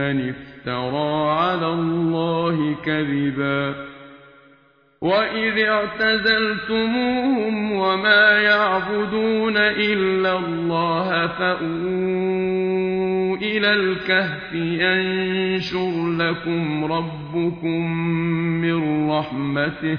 افترى على الله كذبا وإذ اعتزلتموهم وما يعبدون إلا الله فأووا إلى الكهف ينشر لكم ربكم من رحمته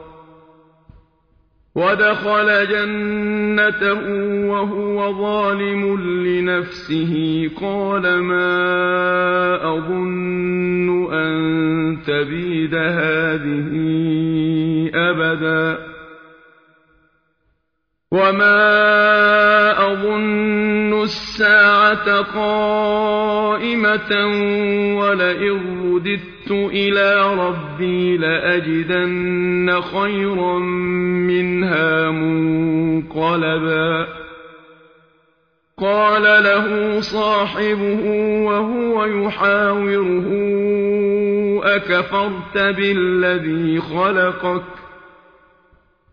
ودخل جنته وهو ظالم لنفسه. قال ما أظن أن تبيد هذه أبدا. وما أظن الساعة قائمة ولئن رددت إلى ربي لأجدن خيرا منها منقلبا. قال له صاحبه وهو يحاوره أكفرت بالذي خلقك؟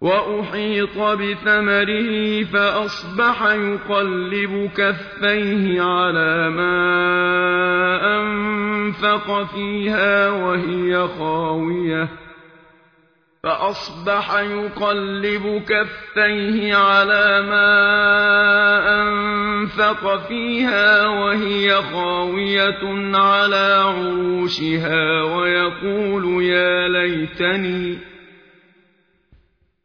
وأحيط بثمره فأصبح يقلب كفيه على ما أنفق فيها وهي خاوية. فأصبح يقلب كفيه على ما أنفق فيها وهي خاوية على عروشها ويقول يا ليتني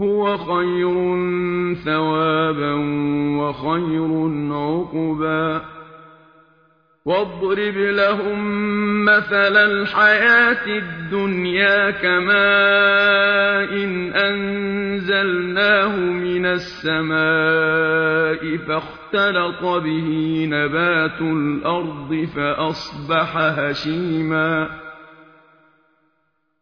هو خير ثوابا وخير عقبا. واضرب لهم مثل الحياة الدنيا كماء أنزلناه من السماء فاختلط به نبات الأرض فأصبح هشيماً.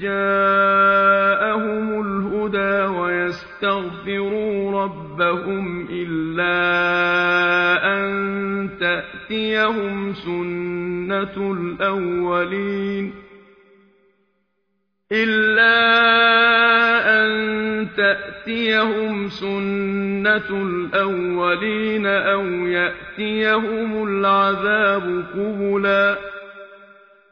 جاءهم الهدى ويستغفروا ربهم إلا أن تأتيهم سنة الأولين إلا أن تَأْتِيَهُمْ سُنَّةُ الْأَوَّلِينَ أَوْ يَأْتِيَهُمُ الْعَذَابُ قُبُلًا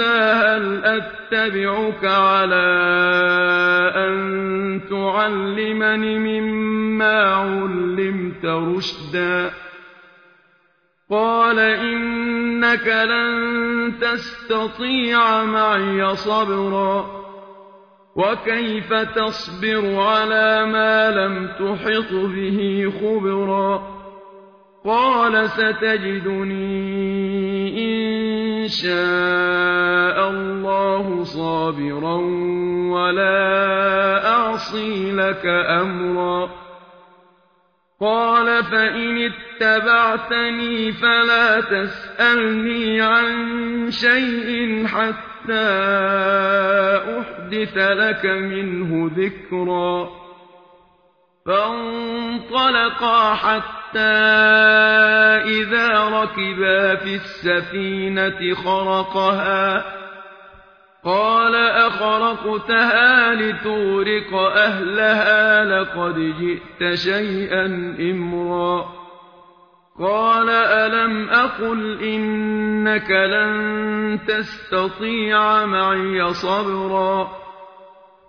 هَلْ أَتَّبِعُكَ عَلَىٰ أَن تُعَلِّمَنِ مِمَّا عُلِّمْتَ رُشْدًا؟ قَالَ إِنَّكَ لَن تَسْتَطِيعَ مَعِيَ صَبْرًا. وَكَيْفَ تَصْبِرُ عَلَىٰ مَا لَمْ تُحِطْ بِهِ خُبْرًا؟ قَالَ سَتَجِدُنِي إِن شَاءَ اللَّهُ صَابِرًا وَلَا أَعْصِي لَكَ أَمْرًا. قَالَ فَإِنِ اتَّبَعْتَنِي فَلَا تَسْأَلْنِي عَن شَيْءٍ حَتَّىٰ أُحْدِثَ لَكَ مِنْهُ ذِكْرًا. فَانطَلَقَا حَتَّىٰ إِذَا رَكِبَا فِي السَّفِينَةِ خَرَقَهَا. قَالَ أَخَرَقْتَهَا لِتُغْرِقَ أَهْلَهَا لَقَدْ جِئْتَ شَيْئًا إِمْرًا. قَالَ أَلَمْ أَقُلْ إِنَّكَ لَن تَسْتَطِيعَ مَعِيَ صَبْرًا.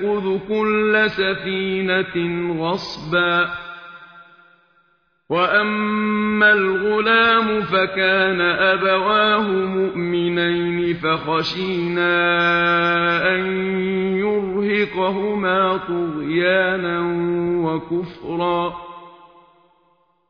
يأخذ كل سفينة غصبا. وأما الغلام فكان أبواه مؤمنين فخشينا أن يرهقهما طغيانا وكفرا.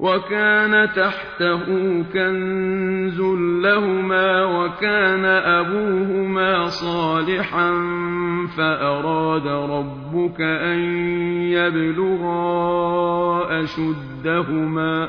وكان تحته كنز لهما وكان أبوهما صالحا فأراد ربك أن يبلغا أشدهما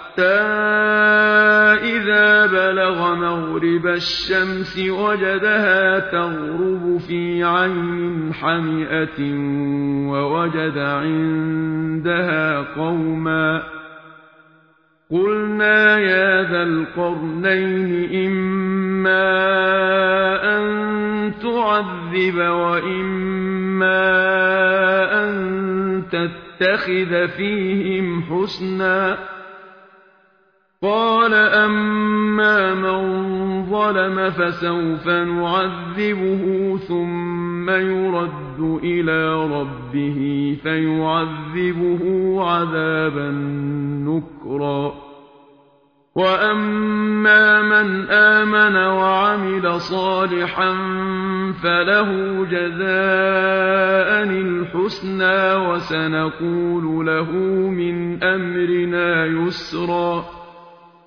حتى إذا بلغ مغرب الشمس وجدها تغرب في عين حمئة ووجد عندها قوما. قلنا يا ذا القرنين إما أن تعذب وإما أن تتخذ فيهم حسناً. قال أما من ظلم فسوف نعذبه ثم يرد إلى ربه فيعذبه عذابا نكرا. وأما من آمن وعمل صالحا فله جزاء الحسنى وسنقول له من أمرنا يسرا.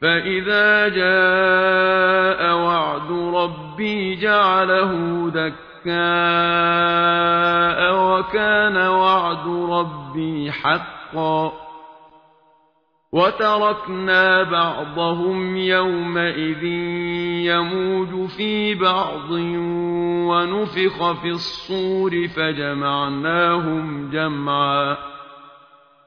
فإذا جاء وعد ربي جعله دكاء وكان وعد ربي حقا وتركنا بعضهم يومئذ يموج في بعض ونفخ في الصور فجمعناهم جمعا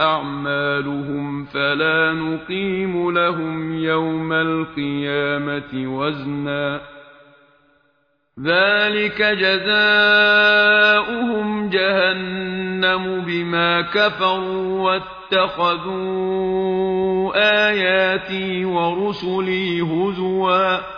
أعمالهم فلا نقيم لهم يوم القيامة وزنا. ذلك جزاؤهم جهنم بما كفروا واتخذوا آياتي ورسلي هزوا.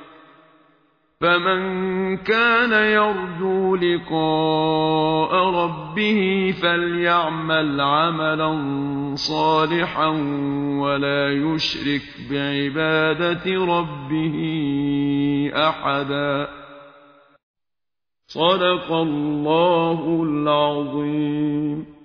فمن كان يرجو لقاء ربه فليعمل عملا صالحا ولا يشرك بعبادة ربه أحدا صدق الله العظيم